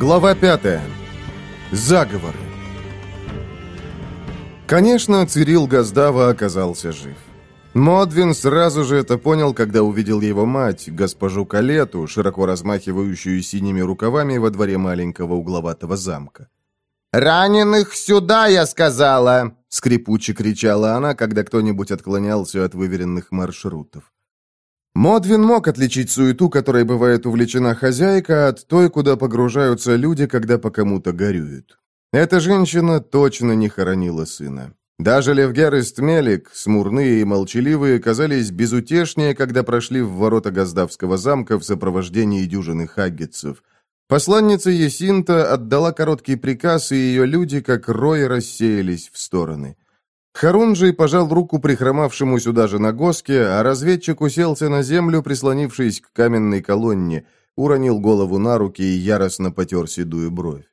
Глава 5. Заговоры. Конечно, Цирил Газдава оказался жив. Модвин сразу же это понял, когда увидел его мать, госпожу Калету, широко размахивающую синими рукавами во дворе маленького угловатого замка. «Раненых сюда, я сказала!» — скрипуче кричала она, когда кто-нибудь отклонялся от выверенных маршрутов. Модвин мог отличить суету, которой бывает увлечена хозяйка, от той, куда погружаются люди, когда по кому-то горюют. Эта женщина точно не хоронила сына. Даже Левгер и Стмелик, смурные и молчаливые, казались безутешнее, когда прошли в ворота Газдавского замка в сопровождении дюжины хаггетцев. Посланница Есинта отдала короткий приказ, и ее люди, как рой, рассеялись в стороны. Харунжий пожал руку прихромавшему сюда же на госке, а разведчик уселся на землю, прислонившись к каменной колонне, уронил голову на руки и яростно потер седую бровь.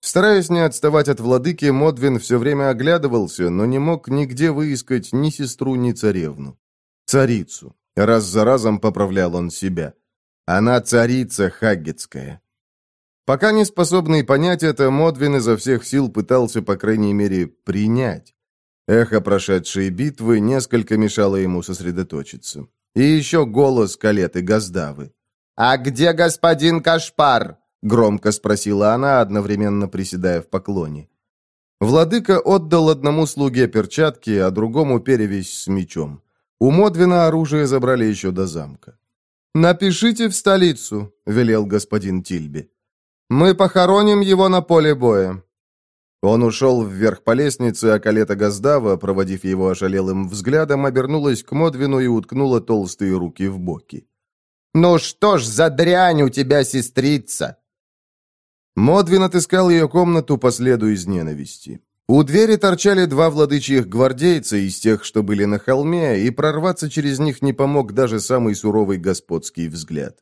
Стараясь не отставать от владыки, Модвин все время оглядывался, но не мог нигде выискать ни сестру, ни царевну. Царицу. Раз за разом поправлял он себя. Она царица Хаггетская. Пока не способный понять это, Модвин изо всех сил пытался, по крайней мере, принять. Эхо прошедшей битвы несколько мешало ему сосредоточиться. И еще голос Калеты Газдавы. «А где господин Кашпар?» — громко спросила она, одновременно приседая в поклоне. Владыка отдал одному слуге перчатки, а другому перевесь с мечом. У Модвина оружие забрали еще до замка. «Напишите в столицу», — велел господин Тильби. «Мы похороним его на поле боя. Он ушел вверх по лестнице, а Калета Газдава, проводив его ошалелым взглядом, обернулась к Модвину и уткнула толстые руки в боки. «Ну что ж за дрянь у тебя, сестрица?» Модвин отыскал ее комнату по следу из ненависти. У двери торчали два владычьих гвардейца из тех, что были на холме, и прорваться через них не помог даже самый суровый господский взгляд.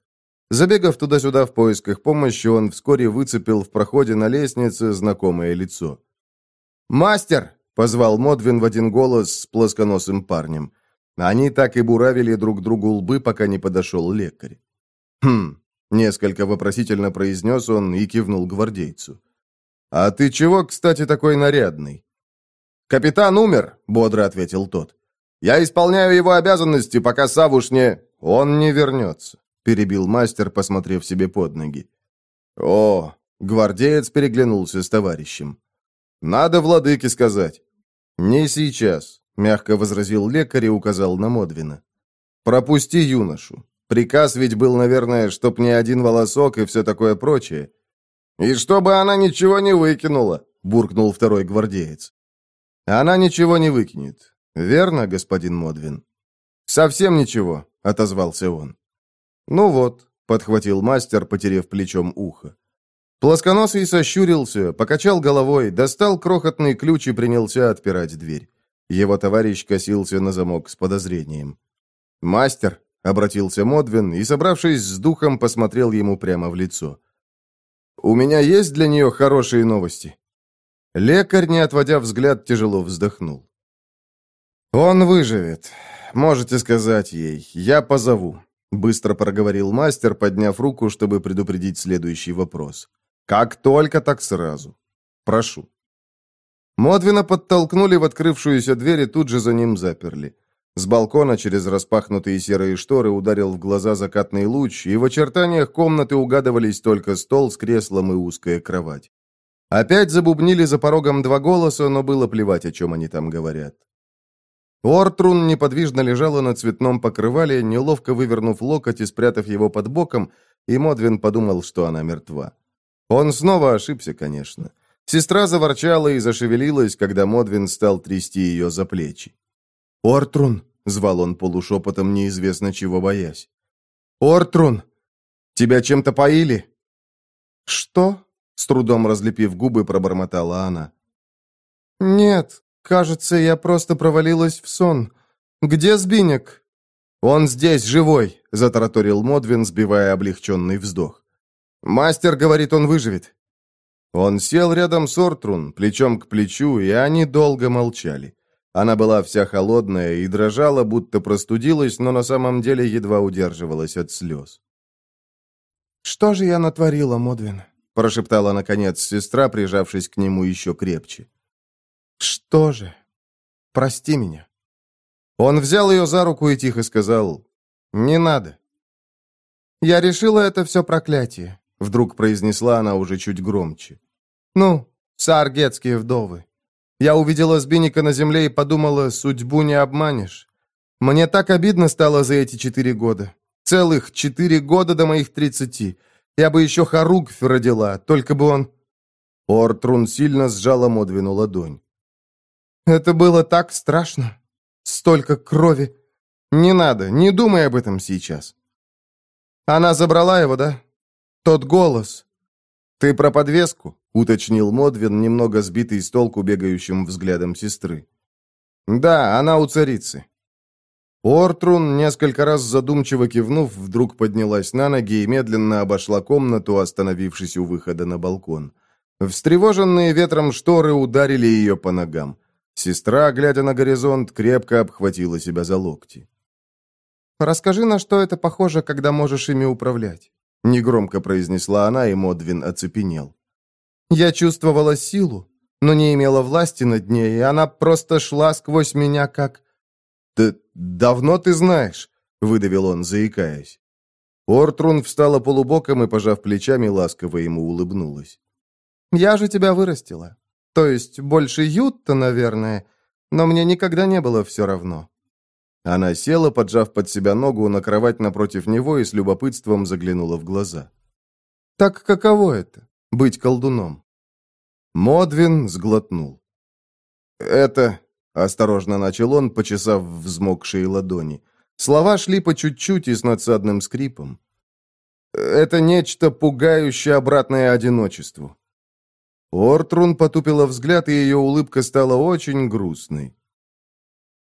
Забегав туда-сюда в поисках помощи, он вскоре выцепил в проходе на лестнице знакомое лицо. «Мастер!» — позвал Модвин в один голос с плосконосым парнем. Они так и буравили друг другу лбы, пока не подошел лекарь. «Хм!» — несколько вопросительно произнес он и кивнул гвардейцу. «А ты чего, кстати, такой нарядный?» «Капитан умер», — бодро ответил тот. «Я исполняю его обязанности, пока Савуш не...» «Он не вернется» перебил мастер, посмотрев себе под ноги. «О!» — гвардеец переглянулся с товарищем. «Надо владыке сказать». «Не сейчас», — мягко возразил лекарь и указал на Модвина. «Пропусти юношу. Приказ ведь был, наверное, чтоб не один волосок и все такое прочее». «И чтобы она ничего не выкинула», — буркнул второй гвардеец. «Она ничего не выкинет. Верно, господин Модвин?» «Совсем ничего», — отозвался он. «Ну вот», — подхватил мастер, потерев плечом ухо. Плосконосый сощурился, покачал головой, достал крохотный ключ и принялся отпирать дверь. Его товарищ косился на замок с подозрением. «Мастер», — обратился Модвин и, собравшись с духом, посмотрел ему прямо в лицо. «У меня есть для нее хорошие новости». Лекарь, не отводя взгляд, тяжело вздохнул. «Он выживет. Можете сказать ей. Я позову. Быстро проговорил мастер, подняв руку, чтобы предупредить следующий вопрос. «Как только, так сразу. Прошу». Модвина подтолкнули в открывшуюся дверь и тут же за ним заперли. С балкона через распахнутые серые шторы ударил в глаза закатный луч, и в очертаниях комнаты угадывались только стол с креслом и узкая кровать. Опять забубнили за порогом два голоса, но было плевать, о чем они там говорят. Ортрун неподвижно лежала на цветном покрывале, неловко вывернув локоть и спрятав его под боком, и Модвин подумал, что она мертва. Он снова ошибся, конечно. Сестра заворчала и зашевелилась, когда Модвин стал трясти ее за плечи. «Ортрун!» — звал он полушепотом, неизвестно чего боясь. «Ортрун! Тебя чем-то поили?» «Что?» — с трудом разлепив губы, пробормотала она. «Нет, «Кажется, я просто провалилась в сон. Где Збинек?» «Он здесь, живой», — затараторил Модвин, сбивая облегченный вздох. «Мастер говорит, он выживет». Он сел рядом с Ортрун, плечом к плечу, и они долго молчали. Она была вся холодная и дрожала, будто простудилась, но на самом деле едва удерживалась от слез. «Что же я натворила, Модвин?» прошептала, наконец, сестра, прижавшись к нему еще крепче. «Что же? Прости меня». Он взял ее за руку и тихо сказал, «Не надо». «Я решила, это все проклятие», — вдруг произнесла она уже чуть громче. «Ну, сааргетские вдовы. Я увидела Сбиника на земле и подумала, судьбу не обманешь. Мне так обидно стало за эти четыре года. Целых четыре года до моих тридцати. Я бы еще Харугф родила, только бы он...» Ортрун сильно сжала Модвину ладонь. «Это было так страшно. Столько крови. Не надо, не думай об этом сейчас». «Она забрала его, да? Тот голос». «Ты про подвеску?» — уточнил Модвин, немного сбитый с толку бегающим взглядом сестры. «Да, она у царицы. Ортрун, несколько раз задумчиво кивнув, вдруг поднялась на ноги и медленно обошла комнату, остановившись у выхода на балкон. Встревоженные ветром шторы ударили ее по ногам. Сестра, глядя на горизонт, крепко обхватила себя за локти. «Расскажи, на что это похоже, когда можешь ими управлять?» Негромко произнесла она, и Модвин оцепенел. «Я чувствовала силу, но не имела власти над ней, и она просто шла сквозь меня, как...» «Да давно ты знаешь», — выдавил он, заикаясь. Ортрун встала полубоком и, пожав плечами, ласково ему улыбнулась. «Я же тебя вырастила. То есть больше Ютта, наверное, но мне никогда не было все равно». Она села, поджав под себя ногу на кровать напротив него и с любопытством заглянула в глаза. «Так каково это — быть колдуном?» Модвин сглотнул. «Это Осторожно начал он, почесав взмокшие ладони. Слова шли по чуть-чуть и с надсадным скрипом. «Это нечто пугающее обратное одиночеству». Ортрун потупила взгляд, и ее улыбка стала очень грустной.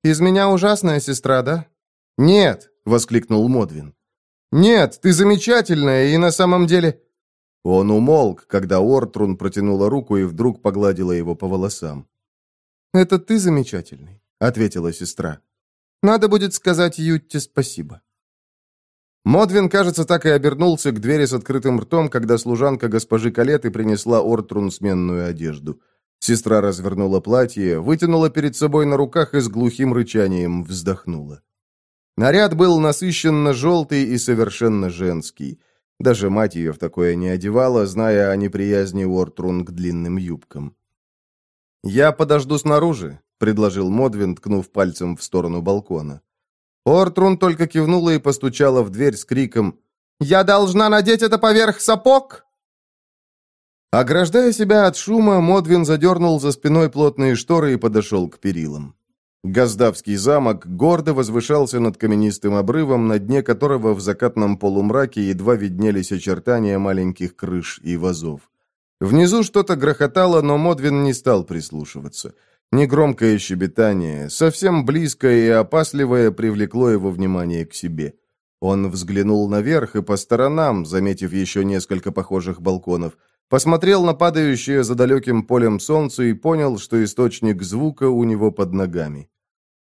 «Из меня ужасная сестра, да?» «Нет!» — воскликнул Модвин. «Нет, ты замечательная, и на самом деле...» Он умолк, когда Ортрун протянула руку и вдруг погладила его по волосам. «Это ты замечательный», — ответила сестра. «Надо будет сказать Ютте спасибо». Модвин, кажется, так и обернулся к двери с открытым ртом, когда служанка госпожи Калеты принесла Ортрун сменную одежду. Сестра развернула платье, вытянула перед собой на руках и с глухим рычанием вздохнула. Наряд был насыщенно желтый и совершенно женский. Даже мать ее в такое не одевала, зная о неприязни Ортрун к длинным юбкам. «Я подожду снаружи», — предложил Модвин, ткнув пальцем в сторону балкона. Ортрун только кивнула и постучала в дверь с криком «Я должна надеть это поверх сапог!» Ограждая себя от шума, Модвин задернул за спиной плотные шторы и подошел к перилам. Газдавский замок гордо возвышался над каменистым обрывом, на дне которого в закатном полумраке едва виднелись очертания маленьких крыш и вазов. Внизу что-то грохотало, но Модвин не стал прислушиваться. Негромкое щебетание, совсем близкое и опасливое, привлекло его внимание к себе. Он взглянул наверх и по сторонам, заметив еще несколько похожих балконов, посмотрел на падающее за далеким полем солнце и понял, что источник звука у него под ногами.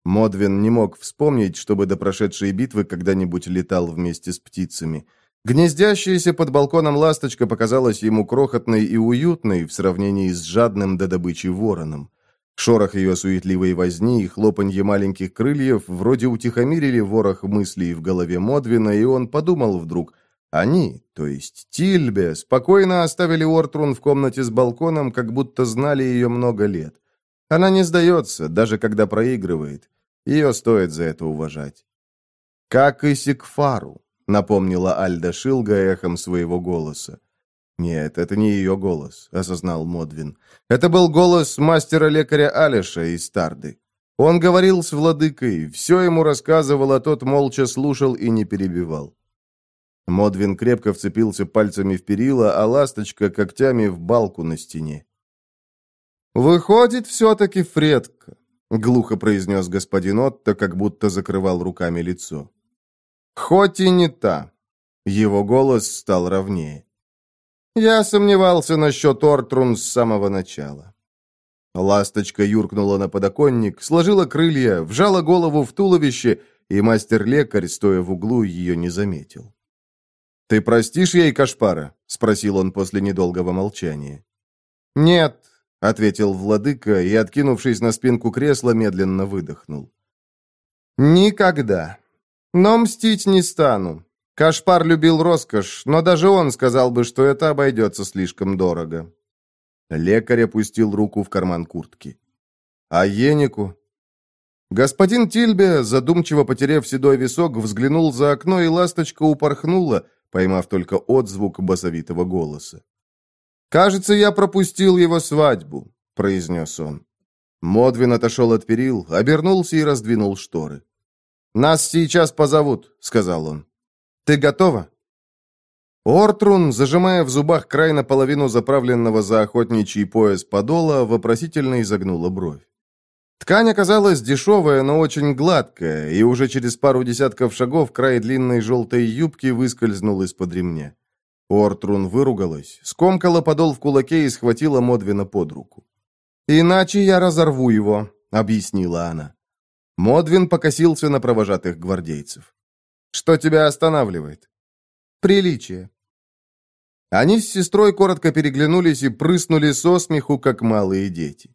Модвин не мог вспомнить, чтобы до прошедшей битвы когда-нибудь летал вместе с птицами – Гнездящаяся под балконом ласточка показалась ему крохотной и уютной в сравнении с жадным до добычи вороном. Шорох ее суетливой возни и хлопанье маленьких крыльев вроде утихомирили ворох мыслей в голове Модвина, и он подумал вдруг, они, то есть Тильбе, спокойно оставили Ортрун в комнате с балконом, как будто знали ее много лет. Она не сдается, даже когда проигрывает. Ее стоит за это уважать. Как и Сикфару напомнила Альда Шилга эхом своего голоса. «Нет, это не ее голос», — осознал Модвин. «Это был голос мастера-лекаря Алиша из Тарды. Он говорил с владыкой, все ему рассказывал, а тот молча слушал и не перебивал». Модвин крепко вцепился пальцами в перила, а ласточка когтями в балку на стене. «Выходит, все-таки Фредка», — глухо произнес господин Отто, как будто закрывал руками лицо. Хоть и не та. Его голос стал ровнее. Я сомневался насчет Ортрун с самого начала. Ласточка юркнула на подоконник, сложила крылья, вжала голову в туловище, и мастер-лекарь, стоя в углу, ее не заметил. «Ты простишь ей Кашпара?» — спросил он после недолгого молчания. «Нет», — ответил владыка и, откинувшись на спинку кресла, медленно выдохнул. «Никогда. Но мстить не стану. Кашпар любил роскошь, но даже он сказал бы, что это обойдется слишком дорого». Лекарь опустил руку в карман куртки. «А Енику?» Господин Тильбе, задумчиво потеряв седой висок, взглянул за окно, и ласточка упорхнула, поймав только отзвук басовитого голоса. «Кажется, я пропустил его свадьбу», — произнес он. Модвин отошел от перил, обернулся и раздвинул шторы. «Нас сейчас позовут», — сказал он. «Ты готова?» Ортрун, зажимая в зубах край наполовину заправленного за охотничий пояс подола, вопросительно изогнула бровь. Ткань оказалась дешевая, но очень гладкая, и уже через пару десятков шагов край длинной желтой юбки выскользнул из-под ремня. Ортрун выругалась, скомкала подол в кулаке и схватила Модвина под руку. «Иначе я разорву его», — объяснила она. Модвин покосился на провожатых гвардейцев. «Что тебя останавливает?» «Приличие». Они с сестрой коротко переглянулись и прыснули со смеху, как малые дети.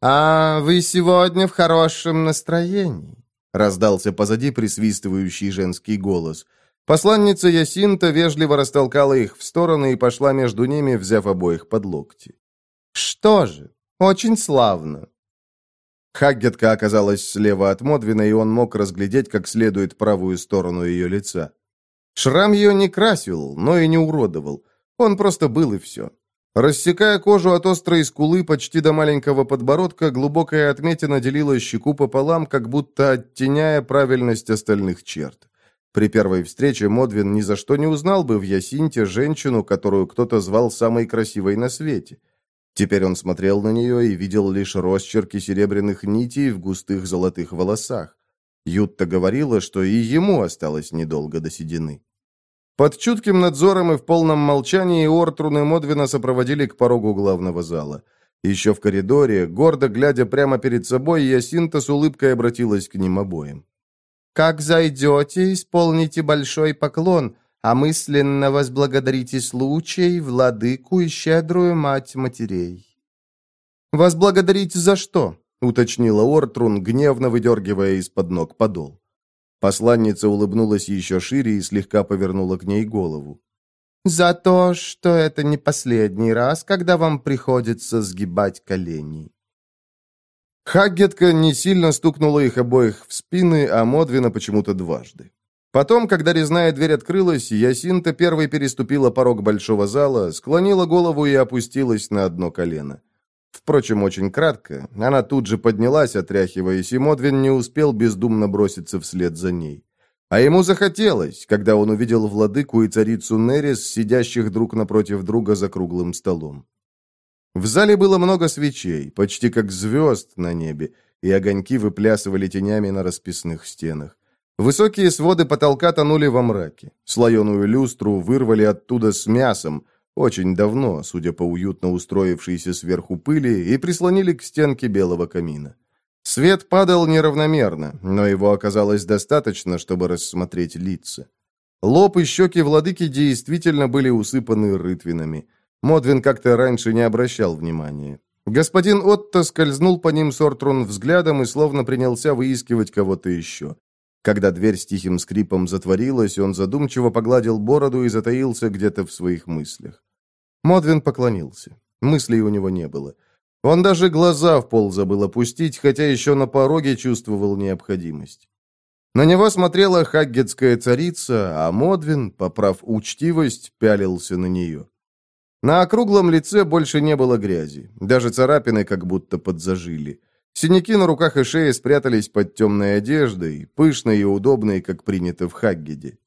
«А вы сегодня в хорошем настроении», — раздался позади присвистывающий женский голос. Посланница Ясинта вежливо растолкала их в стороны и пошла между ними, взяв обоих под локти. «Что же, очень славно». Хаггетка оказалась слева от Модвина, и он мог разглядеть как следует правую сторону ее лица. Шрам ее не красил, но и не уродовал. Он просто был и все. Рассекая кожу от острой скулы почти до маленького подбородка, глубокая отметина делила щеку пополам, как будто оттеняя правильность остальных черт. При первой встрече Модвин ни за что не узнал бы в Ясинте женщину, которую кто-то звал самой красивой на свете. Теперь он смотрел на нее и видел лишь росчерки серебряных нитей в густых золотых волосах. Ютта говорила, что и ему осталось недолго до седины. Под чутким надзором и в полном молчании Ортрун и Модвина сопроводили к порогу главного зала. Еще в коридоре, гордо глядя прямо перед собой, Ясинта с улыбкой обратилась к ним обоим. «Как зайдете, исполните большой поклон, а мысленно возблагодарите случай, владыку и щедрую мать матерей». «Возблагодарить за что?» — уточнила Ортрун, гневно выдергивая из-под ног подол. Посланница улыбнулась еще шире и слегка повернула к ней голову. «За то, что это не последний раз, когда вам приходится сгибать колени». Хаггетка не сильно стукнула их обоих в спины, а Модвина почему-то дважды. Потом, когда резная дверь открылась, Ясинта первой переступила порог большого зала, склонила голову и опустилась на одно колено. Впрочем, очень кратко. Она тут же поднялась, отряхиваясь, и Модвин не успел бездумно броситься вслед за ней. А ему захотелось, когда он увидел владыку и царицу Нерис, сидящих друг напротив друга за круглым столом. В зале было много свечей, почти как звезд на небе, и огоньки выплясывали тенями на расписных стенах. Высокие своды потолка тонули во мраке. Слоеную люстру вырвали оттуда с мясом – очень давно, судя по уютно устроившейся сверху пыли, и прислонили к стенке белого камина. Свет падал неравномерно, но его оказалось достаточно, чтобы рассмотреть лица. Лоб и щеки владыки действительно были усыпаны рытвинами. Модвин как-то раньше не обращал внимания. Господин Отто скользнул по ним Сортрун взглядом и словно принялся выискивать кого-то еще. Когда дверь с тихим скрипом затворилась, он задумчиво погладил бороду и затаился где-то в своих мыслях. Модвин поклонился. Мыслей у него не было. Он даже глаза в пол забыл опустить, хотя еще на пороге чувствовал необходимость. На него смотрела хаггетская царица, а Модвин, поправ учтивость, пялился на нее. На округлом лице больше не было грязи, даже царапины как будто подзажили. Синяки на руках и шее спрятались под темной одеждой, пышной и удобной, как принято в Хаггеде.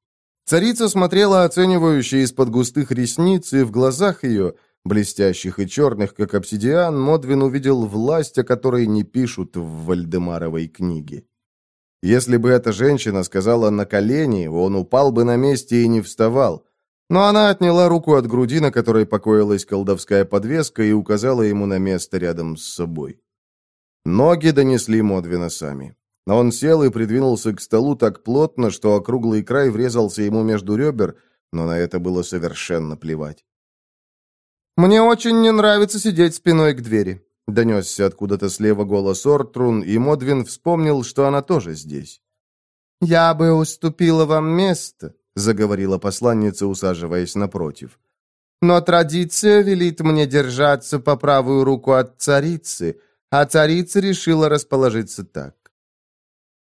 Царица смотрела оценивающе из-под густых ресниц, и в глазах ее, блестящих и черных, как обсидиан, Модвин увидел власть, о которой не пишут в Вальдемаровой книге. Если бы эта женщина сказала «на колени», он упал бы на месте и не вставал. Но она отняла руку от груди, на которой покоилась колдовская подвеска, и указала ему на место рядом с собой. Ноги донесли Модвина сами. Он сел и придвинулся к столу так плотно, что округлый край врезался ему между ребер, но на это было совершенно плевать. «Мне очень не нравится сидеть спиной к двери», — донесся откуда-то слева голос Ортрун, и Модвин вспомнил, что она тоже здесь. «Я бы уступила вам место», — заговорила посланница, усаживаясь напротив. «Но традиция велит мне держаться по правую руку от царицы, а царица решила расположиться так».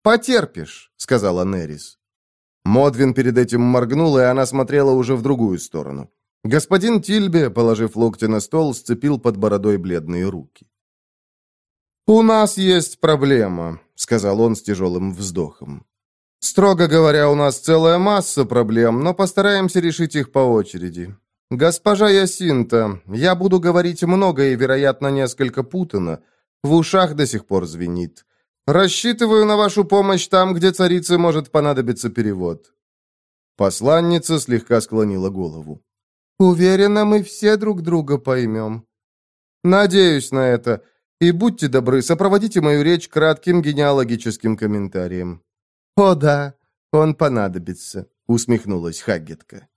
«Потерпишь», — сказала Нерис. Модвин перед этим моргнул, и она смотрела уже в другую сторону. Господин Тильбе, положив локти на стол, сцепил под бородой бледные руки. «У нас есть проблема», — сказал он с тяжелым вздохом. «Строго говоря, у нас целая масса проблем, но постараемся решить их по очереди. Госпожа Ясинта, я буду говорить много и, вероятно, несколько путано. В ушах до сих пор звенит. Рассчитываю на вашу помощь там, где царице может понадобиться перевод». Посланница слегка склонила голову. «Уверена, мы все друг друга поймем». «Надеюсь на это. И будьте добры, сопроводите мою речь кратким генеалогическим комментарием». «О да, он понадобится», — усмехнулась Хаггетка.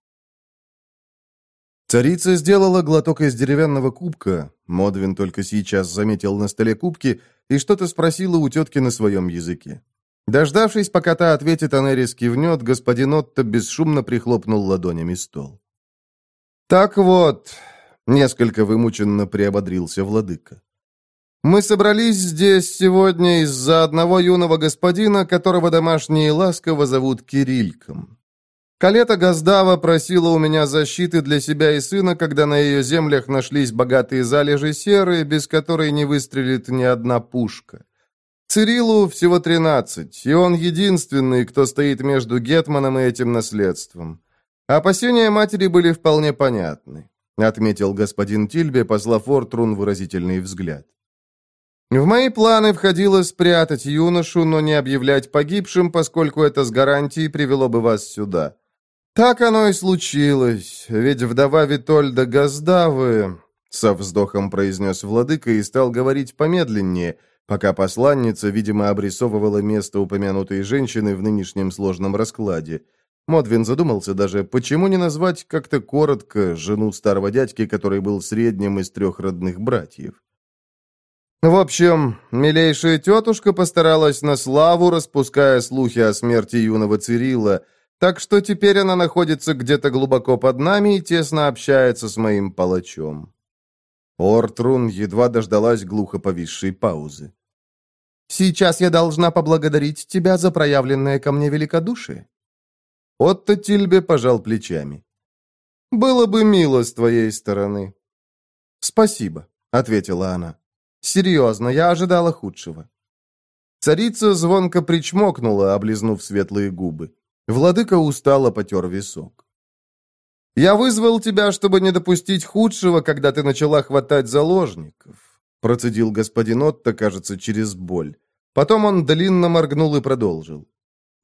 Царица сделала глоток из деревянного кубка. Модвин только сейчас заметил на столе кубки и что-то спросила у тетки на своем языке. Дождавшись, пока та ответит, Анерис кивнет, господин Отто бесшумно прихлопнул ладонями стол. «Так вот», — несколько вымученно приободрился владыка, «мы собрались здесь сегодня из-за одного юного господина, которого домашние ласково зовут Кирильком. Калета Газдава просила у меня защиты для себя и сына, когда на ее землях нашлись богатые залежи серы, без которой не выстрелит ни одна пушка. Цирилу всего тринадцать, и он единственный, кто стоит между Гетманом и этим наследством. Опасения матери были вполне понятны, отметил господин Тильбе, послав Ортрун выразительный взгляд. В мои планы входило спрятать юношу, но не объявлять погибшим, поскольку это с гарантией привело бы вас сюда. Так оно и случилось, ведь вдова Витольда Газдавы, со вздохом произнес владыка и стал говорить помедленнее, пока посланница, видимо, обрисовывала место упомянутой женщины в нынешнем сложном раскладе. Модвин задумался даже, почему не назвать как-то коротко жену старого дядьки, который был средним из трех родных братьев. В общем, милейшая тетушка постаралась на славу, распуская слухи о смерти юного Цирилла, так что теперь она находится где-то глубоко под нами и тесно общается с моим палачом. Ортрун едва дождалась глухо повисшей паузы. «Сейчас я должна поблагодарить тебя за проявленное ко мне великодушие. Отто Тильбе пожал плечами. «Было бы мило с твоей стороны». «Спасибо», — ответила она. «Серьезно, я ожидала худшего». Царица звонко причмокнула, облизнув светлые губы. Владыка устало потер висок. «Я вызвал тебя, чтобы не допустить худшего, когда ты начала хватать заложников», процедил господин Отто, кажется, через боль. Потом он длинно моргнул и продолжил.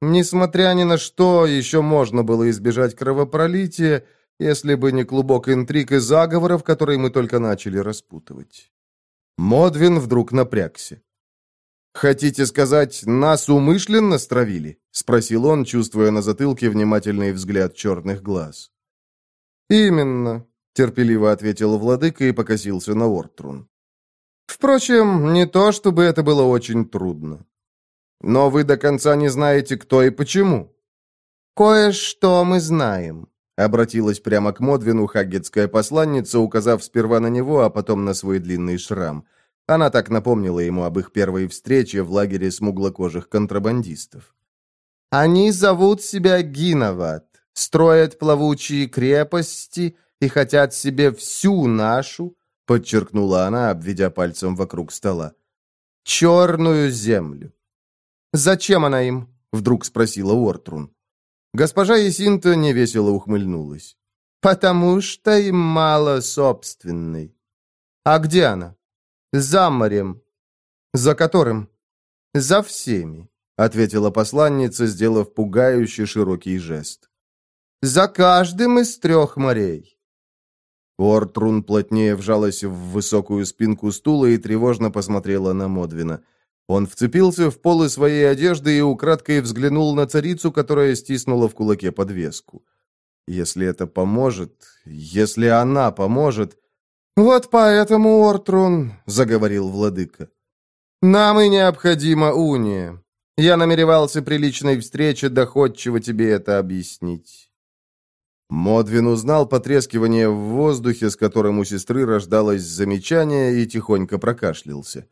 Несмотря ни на что, еще можно было избежать кровопролития, если бы не клубок интриг и заговоров, которые мы только начали распутывать. Модвин вдруг напрягся. «Хотите сказать, нас умышленно стравили?» — спросил он, чувствуя на затылке внимательный взгляд черных глаз. «Именно», — терпеливо ответил владыка и покосился на Ортрун. «Впрочем, не то, чтобы это было очень трудно. Но вы до конца не знаете, кто и почему». «Кое-что мы знаем», — обратилась прямо к Модвину хаггетская посланница, указав сперва на него, а потом на свой длинный шрам. Она так напомнила ему об их первой встрече в лагере смуглокожих контрабандистов. «Они зовут себя Гиноват, строят плавучие крепости и хотят себе всю нашу, подчеркнула она, обведя пальцем вокруг стола, черную землю. «Зачем она им?» — вдруг спросила Уортрун. Госпожа Есинта невесело ухмыльнулась. «Потому что им мало собственной». «А где она?» «За морем». «За которым?» «За всеми», — ответила посланница, сделав пугающий широкий жест. «За каждым из трех морей». Ортрун плотнее вжалась в высокую спинку стула и тревожно посмотрела на Модвина. Он вцепился в полы своей одежды и украдкой взглянул на царицу, которая стиснула в кулаке подвеску. Если это поможет, если она поможет... «Вот поэтому, Ортрун», — заговорил владыка, — «нам и необходима уния. Я намеревался при личной встрече доходчиво тебе это объяснить». Модвин узнал потрескивание в воздухе, с которым у сестры рождалось замечание, и тихонько прокашлялся.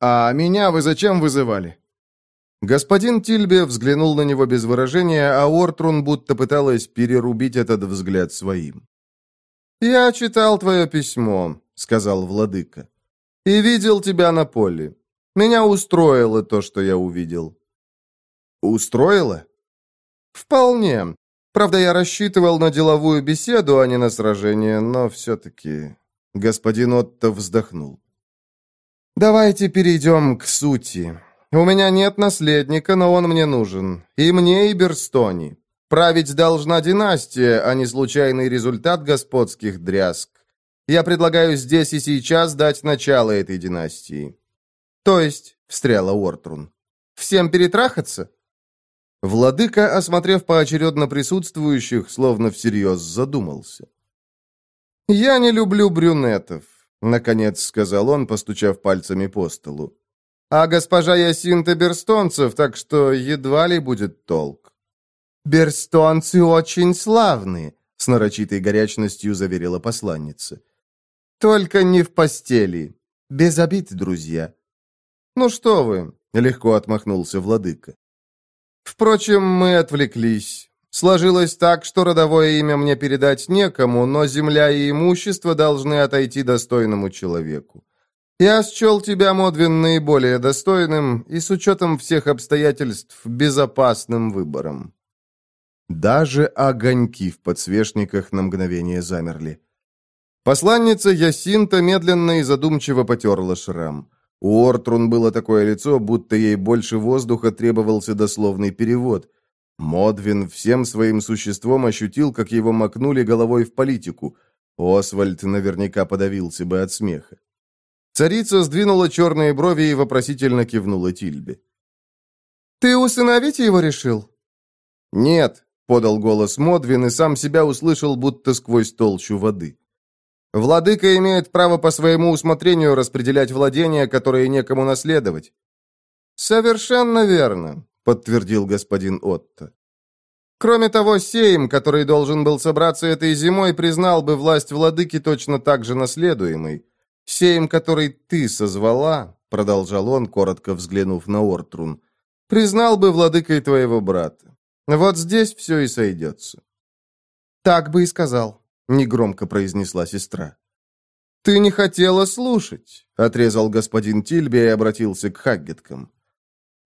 «А меня вы зачем вызывали?» Господин Тильбе взглянул на него без выражения, а Ортрун будто пыталась перерубить этот взгляд своим. «Я читал твое письмо», — сказал владыка, — «и видел тебя на поле. Меня устроило то, что я увидел». «Устроило?» «Вполне. Правда, я рассчитывал на деловую беседу, а не на сражение, но все-таки...» Господин Отто вздохнул. «Давайте перейдем к сути. У меня нет наследника, но он мне нужен. И мне, и Берстони. Править должна династия, а не случайный результат господских дрязг. Я предлагаю здесь и сейчас дать начало этой династии». «То есть», — встряла Уортрун, — «всем перетрахаться?» Владыка, осмотрев поочередно присутствующих, словно всерьез задумался. «Я не люблю брюнетов», — наконец сказал он, постучав пальцами по столу. «А госпожа Ясинта Берстонцев, так что едва ли будет толк». «Берстонцы очень славные», — с нарочитой горячностью заверила посланница. «Только не в постели. Без обид, друзья». «Ну что вы», — легко отмахнулся владыка. «Впрочем, мы отвлеклись. Сложилось так, что родовое имя мне передать некому, но земля и имущество должны отойти достойному человеку. Я счел тебя, Модвин, наиболее достойным и с учетом всех обстоятельств безопасным выбором». Даже огоньки в подсвечниках на мгновение замерли. Посланница Ясинта медленно и задумчиво потерла шрам. У Ортрун было такое лицо, будто ей больше воздуха требовался дословный перевод. Модвин всем своим существом ощутил, как его макнули головой в политику. Освальд наверняка подавился бы от смеха. Царица сдвинула черные брови и вопросительно кивнула Тильбе. «Ты усыновить его решил?» «Нет», — подал голос Модвин и сам себя услышал, будто сквозь толщу воды. «Владыка имеет право по своему усмотрению распределять владения, которые некому наследовать». «Совершенно верно подтвердил господин Отто. Кроме того, Сейм, который должен был собраться этой зимой, признал бы власть владыки точно так же наследуемой. Сейм, который ты созвала, продолжал он, коротко взглянув на Ортрун, признал бы владыкой твоего брата. Вот здесь все и сойдется. Так бы и сказал, негромко произнесла сестра. «Ты не хотела слушать», — отрезал господин Тильби и обратился к Хаггеткам.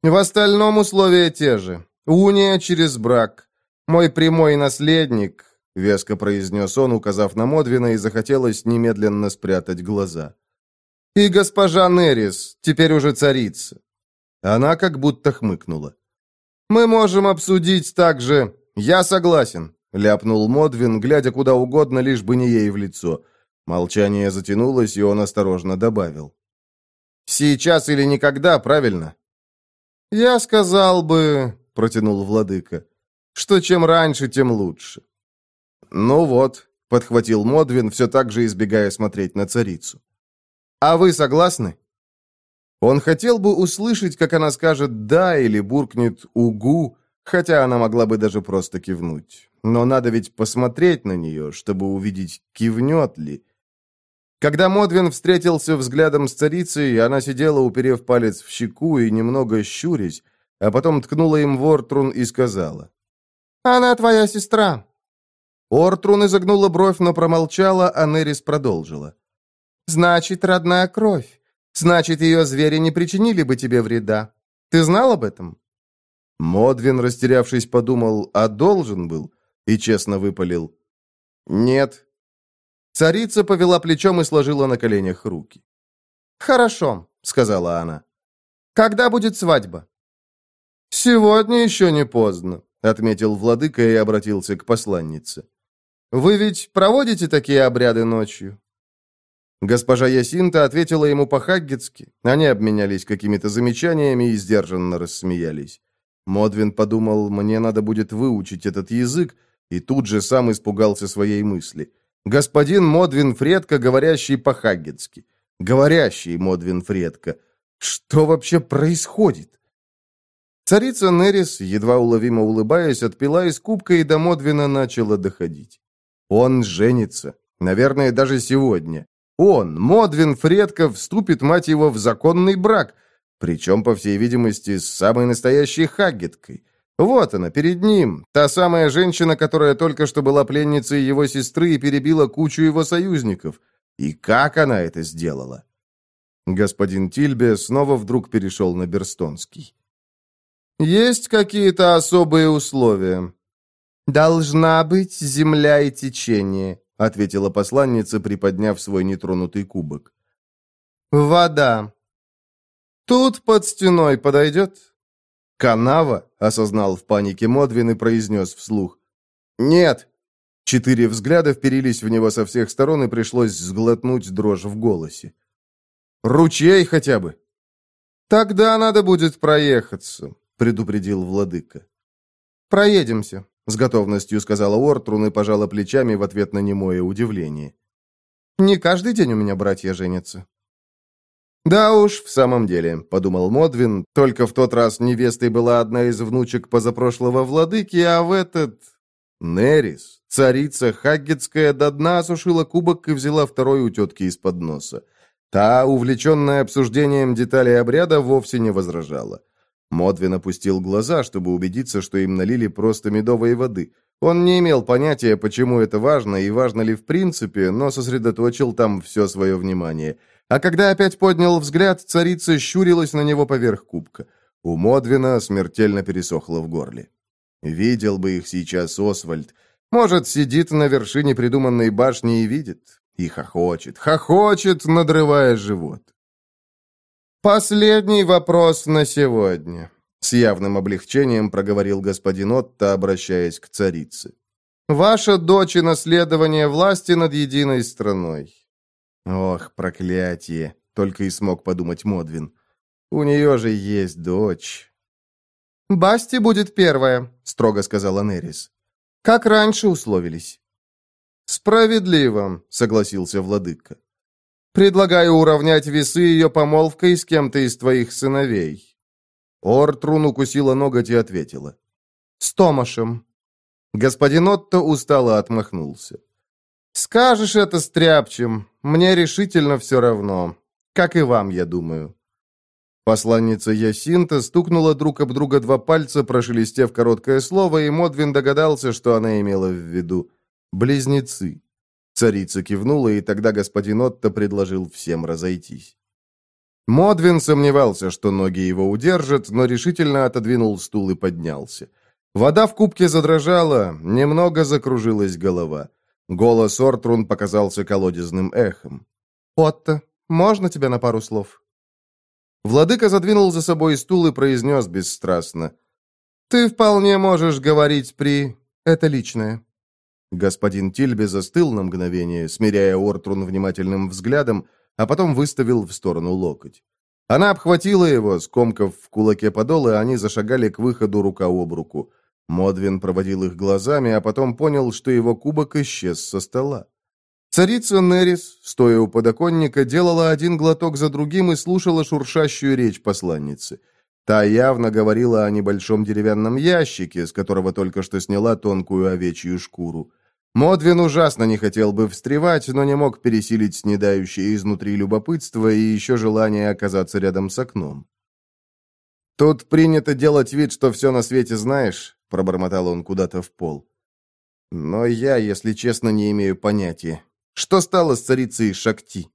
В остальном условия те же. Уния через брак. Мой прямой наследник, веско произнес он, указав на Модвина, и захотелось немедленно спрятать глаза. И госпожа Нерис, теперь уже царица. Она как будто хмыкнула. Мы можем обсудить также... Я согласен, ляпнул Модвин, глядя куда угодно, лишь бы не ей в лицо. Молчание затянулось, и он осторожно добавил. «Сейчас или никогда, правильно?» «Я сказал бы, — протянул владыка, — что чем раньше, тем лучше». «Ну вот», — подхватил Модвин, все так же избегая смотреть на царицу. «А вы согласны?» Он хотел бы услышать, как она скажет «да» или буркнет «угу», хотя она могла бы даже просто кивнуть. Но надо ведь посмотреть на нее, чтобы увидеть, кивнет ли. Когда Модвин встретился взглядом с царицей, она сидела, уперев палец в щеку и немного щурясь, а потом ткнула им в Ортрун и сказала. «Она твоя сестра». Ортрун изогнула бровь, но промолчала, а Нерис продолжила. «Значит, родная кровь. Значит, ее звери не причинили бы тебе вреда. Ты знал об этом?» Модвин, растерявшись, подумал, а должен был, и честно выпалил. «Нет, Царица повела плечом и сложила на коленях руки. «Хорошо», — сказала она. «Когда будет свадьба?» «Сегодня еще не поздно», — отметил владыка и обратился к посланнице. «Вы ведь проводите такие обряды ночью?» Госпожа Ясинта ответила ему по-хаггетски. Они обменялись какими-то замечаниями и сдержанно рассмеялись. Модвин подумал, мне надо будет выучить этот язык, и тут же сам испугался своей мысли. Господин Модвин Фредко, говорящий по-хаггетски. Говорящий Модвин Фредко. Что вообще происходит? Царица Нерис, едва уловимо улыбаясь, отпила из кубка и до Модвина начала доходить. Он женится. Наверное, даже сегодня. Он, Модвин Фредко, вступит, мать его, в законный брак. Причем, по всей видимости, с самой настоящей хаггеткой. Вот она, перед ним, та самая женщина, которая только что была пленницей его сестры и перебила кучу его союзников. И как она это сделала? Господин Тильбе снова вдруг перешел на Берстонский. «Есть какие-то особые условия?» «Должна быть земля и течение», — ответила посланница, приподняв свой нетронутый кубок. «Вода. Тут под стеной подойдет?» «Канава?» — осознал в панике Модвин и произнес вслух. «Нет!» Четыре взгляда вперились в него со всех сторон, и пришлось сглотнуть дрожь в голосе. «Ручей хотя бы!» «Тогда надо будет проехаться», — предупредил владыка. «Проедемся», — с готовностью сказала Ортрун и пожала плечами в ответ на немое удивление. «Не каждый день у меня братья женятся». «Да уж, в самом деле», — подумал Модвин, только в тот раз невестой была одна из внучек позапрошлого владыки, а в этот... Нерис, царица Хаггетская, до дна осушила кубок и взяла второй у тетки из-под носа. Та, увлеченная обсуждением деталей обряда, вовсе не возражала. Модвин опустил глаза, чтобы убедиться, что им налили просто медовой воды. Он не имел понятия, почему это важно и важно ли в принципе, но сосредоточил там все свое внимание — а когда опять поднял взгляд, царица щурилась на него поверх кубка. У Модвина смертельно пересохло в горле. Видел бы их сейчас Освальд. Может, сидит на вершине придуманной башни и видит. И хохочет, хохочет, надрывая живот. «Последний вопрос на сегодня», — с явным облегчением проговорил господин Отто, обращаясь к царице. «Ваша дочь и наследование власти над единой страной. Ох, проклятие, только и смог подумать Модвин. У нее же есть дочь. «Басти будет первая», — строго сказала Нерис. «Как раньше условились». «Справедливо», — согласился владыка. «Предлагаю уравнять весы ее помолвкой с кем-то из твоих сыновей». Ортрун укусила ноготь и ответила. «С Томашем». Господин Отто устало отмахнулся. «Скажешь это стряпчем. Мне решительно все равно. Как и вам, я думаю». Посланница Ясинта стукнула друг об друга два пальца, прошелестев короткое слово, и Модвин догадался, что она имела в виду. «Близнецы». Царица кивнула, и тогда господин Отто предложил всем разойтись. Модвин сомневался, что ноги его удержат, но решительно отодвинул стул и поднялся. Вода в кубке задрожала, немного закружилась голова. Голос Ортрун показался колодезным эхом. «Отто, можно тебя на пару слов?» Владыка задвинул за собой стул и произнес бесстрастно. «Ты вполне можешь говорить при... Это личное». Господин Тильбе застыл на мгновение, смиряя Ортрун внимательным взглядом, а потом выставил в сторону локоть. Она обхватила его, скомкав в кулаке подол, и они зашагали к выходу рука об руку. Модвин проводил их глазами, а потом понял, что его кубок исчез со стола. Царица Нерис, стоя у подоконника, делала один глоток за другим и слушала шуршащую речь посланницы. Та явно говорила о небольшом деревянном ящике, с которого только что сняла тонкую овечью шкуру. Модвин ужасно не хотел бы встревать, но не мог пересилить снедающее изнутри любопытство и еще желание оказаться рядом с окном. «Тут принято делать вид, что все на свете знаешь», пробормотал он куда-то в пол. Но я, если честно, не имею понятия. Что стало с царицей Шакти?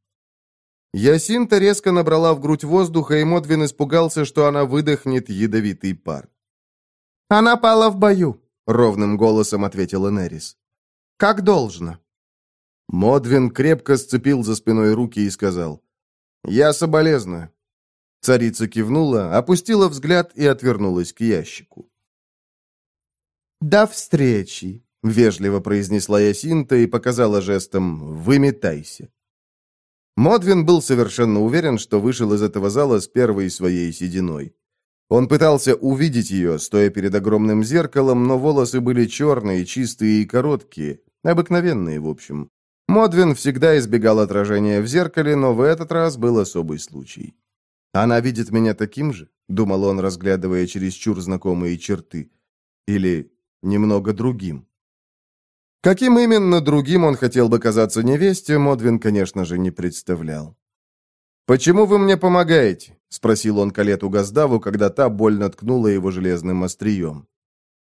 Ясинта резко набрала в грудь воздуха, и Модвин испугался, что она выдохнет ядовитый пар. «Она пала в бою», — ровным голосом ответила Нерис. «Как должно». Модвин крепко сцепил за спиной руки и сказал, «Я соболезную». Царица кивнула, опустила взгляд и отвернулась к ящику. «До встречи!» — вежливо произнесла Ясинта и показала жестом «Выметайся». Модвин был совершенно уверен, что вышел из этого зала с первой своей сединой. Он пытался увидеть ее, стоя перед огромным зеркалом, но волосы были черные, чистые и короткие, обыкновенные, в общем. Модвин всегда избегал отражения в зеркале, но в этот раз был особый случай. «Она видит меня таким же?» — думал он, разглядывая чересчур знакомые черты. «Или немного другим?» Каким именно другим он хотел бы казаться невесте, Модвин, конечно же, не представлял. «Почему вы мне помогаете?» — спросил он Калету Газдаву, когда та больно ткнула его железным острием.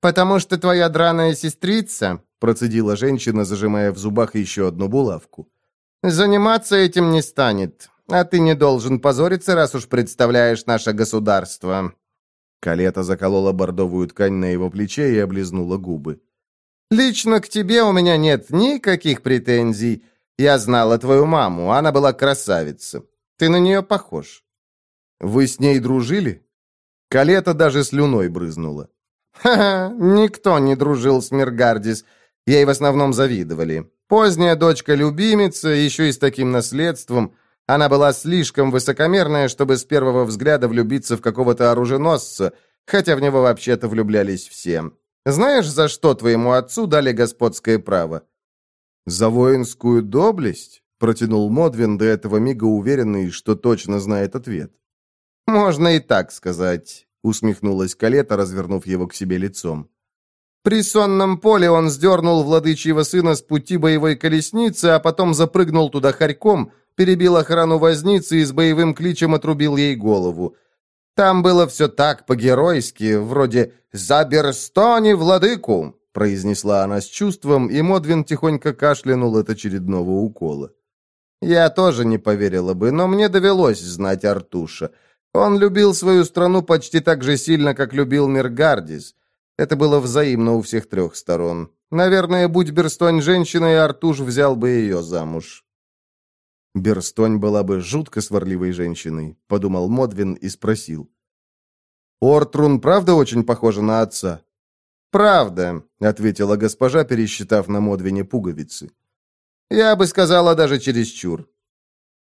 «Потому что твоя драная сестрица», — процедила женщина, зажимая в зубах еще одну булавку, — «заниматься этим не станет, а ты не должен позориться, раз уж представляешь наше государство». Калета заколола бордовую ткань на его плече и облизнула губы. «Лично к тебе у меня нет никаких претензий. Я знала твою маму, она была красавица. Ты на нее похож». «Вы с ней дружили?» Калета даже слюной брызнула. «Ха-ха, никто не дружил с Миргардис. Ей в основном завидовали. Поздняя дочка любимица, еще и с таким наследством. Она была слишком высокомерная, чтобы с первого взгляда влюбиться в какого-то оруженосца, хотя в него вообще-то влюблялись все. Знаешь, за что твоему отцу дали господское право?» «За воинскую доблесть?» — протянул Модвин до этого мига уверенный, что точно знает ответ. «Можно и так сказать», — усмехнулась Калета, развернув его к себе лицом. При сонном поле он сдернул владычьего сына с пути боевой колесницы, а потом запрыгнул туда хорьком, перебил охрану возницы и с боевым кличем отрубил ей голову. Там было все так по-геройски, вроде «За Берстони, владыку!» произнесла она с чувством, и Модвин тихонько кашлянул от очередного укола. Я тоже не поверила бы, но мне довелось знать Артуша. Он любил свою страну почти так же сильно, как любил Миргардис. Это было взаимно у всех трех сторон. Наверное, будь Берстонь женщиной, Артуш взял бы ее замуж. Берстонь была бы жутко сварливой женщиной, подумал Модвин и спросил. Ортрун правда очень похожа на отца? «Правда», — ответила госпожа, пересчитав на Модвине пуговицы. «Я бы сказала, даже чересчур».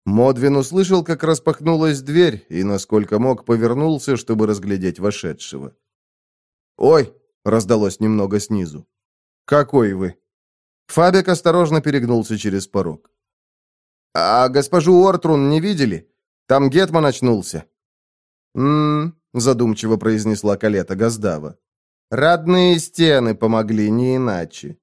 Модвин услышал, как распахнулась дверь, и, насколько мог, повернулся, чтобы разглядеть вошедшего. «Ой!» — раздалось немного снизу. «Какой вы?» Фабик осторожно перегнулся через порог. «А госпожу Ортрун не видели? Там Гетман очнулся». «М-м», задумчиво произнесла Калета Газдава. «Родные стены помогли, не иначе».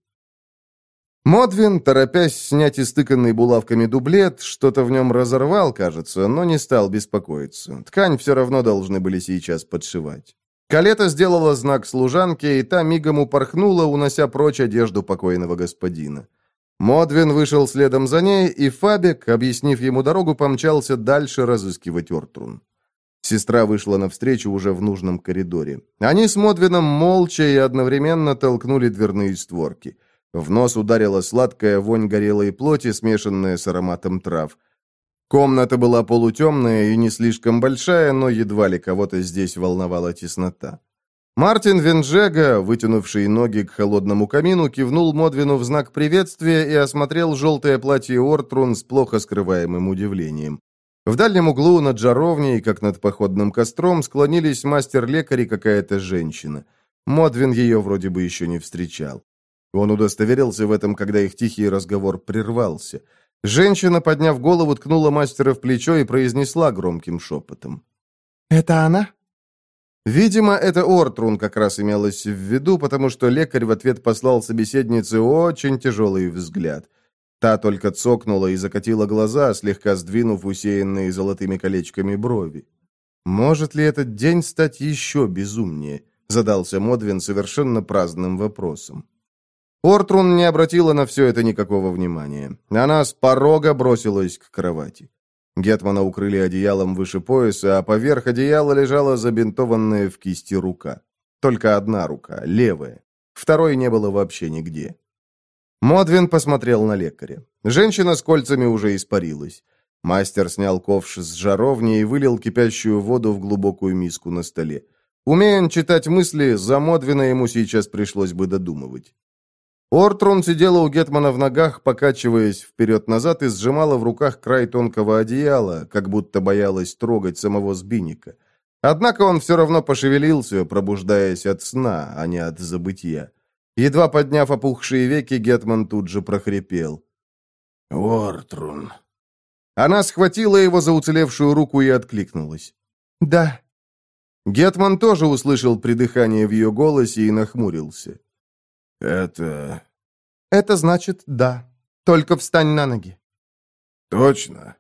Модвин, торопясь снять истыканный булавками дублет, что-то в нем разорвал, кажется, но не стал беспокоиться. Ткань все равно должны были сейчас подшивать. Калета сделала знак служанке, и та мигом упорхнула, унося прочь одежду покойного господина. Модвин вышел следом за ней, и Фабик, объяснив ему дорогу, помчался дальше разыскивать Ортрун. Сестра вышла навстречу уже в нужном коридоре. Они с Модвином молча и одновременно толкнули дверные створки. В нос ударила сладкая вонь горелой плоти, смешанная с ароматом трав. Комната была полутемная и не слишком большая, но едва ли кого-то здесь волновала теснота. Мартин Венжега, вытянувший ноги к холодному камину, кивнул Модвину в знак приветствия и осмотрел желтое платье Ортрун с плохо скрываемым удивлением. В дальнем углу над жаровней, как над походным костром, склонились мастер-лекарь и какая-то женщина. Модвин ее вроде бы еще не встречал. Он удостоверился в этом, когда их тихий разговор прервался. Женщина, подняв голову, ткнула мастера в плечо и произнесла громким шепотом. «Это она?» Видимо, это Ортрун как раз имелось в виду, потому что лекарь в ответ послал собеседнице очень тяжелый взгляд. Та только цокнула и закатила глаза, слегка сдвинув усеянные золотыми колечками брови. «Может ли этот день стать еще безумнее?» — задался Модвин совершенно праздным вопросом. Ортрун не обратила на все это никакого внимания. Она с порога бросилась к кровати. Гетмана укрыли одеялом выше пояса, а поверх одеяла лежала забинтованная в кисти рука. Только одна рука, левая. Второй не было вообще нигде. Модвин посмотрел на лекаря. Женщина с кольцами уже испарилась. Мастер снял ковш с жаровни и вылил кипящую воду в глубокую миску на столе. Умея читать мысли, за Модвина ему сейчас пришлось бы додумывать. Ортрун сидела у Гетмана в ногах, покачиваясь вперед-назад и сжимала в руках край тонкого одеяла, как будто боялась трогать самого Сбинника. Однако он все равно пошевелился, пробуждаясь от сна, а не от забытия. Едва подняв опухшие веки, Гетман тут же прохрипел. «Уортрун». Она схватила его за уцелевшую руку и откликнулась. «Да». Гетман тоже услышал придыхание в ее голосе и нахмурился. «Это...» «Это значит «да». Только встань на ноги». «Точно?»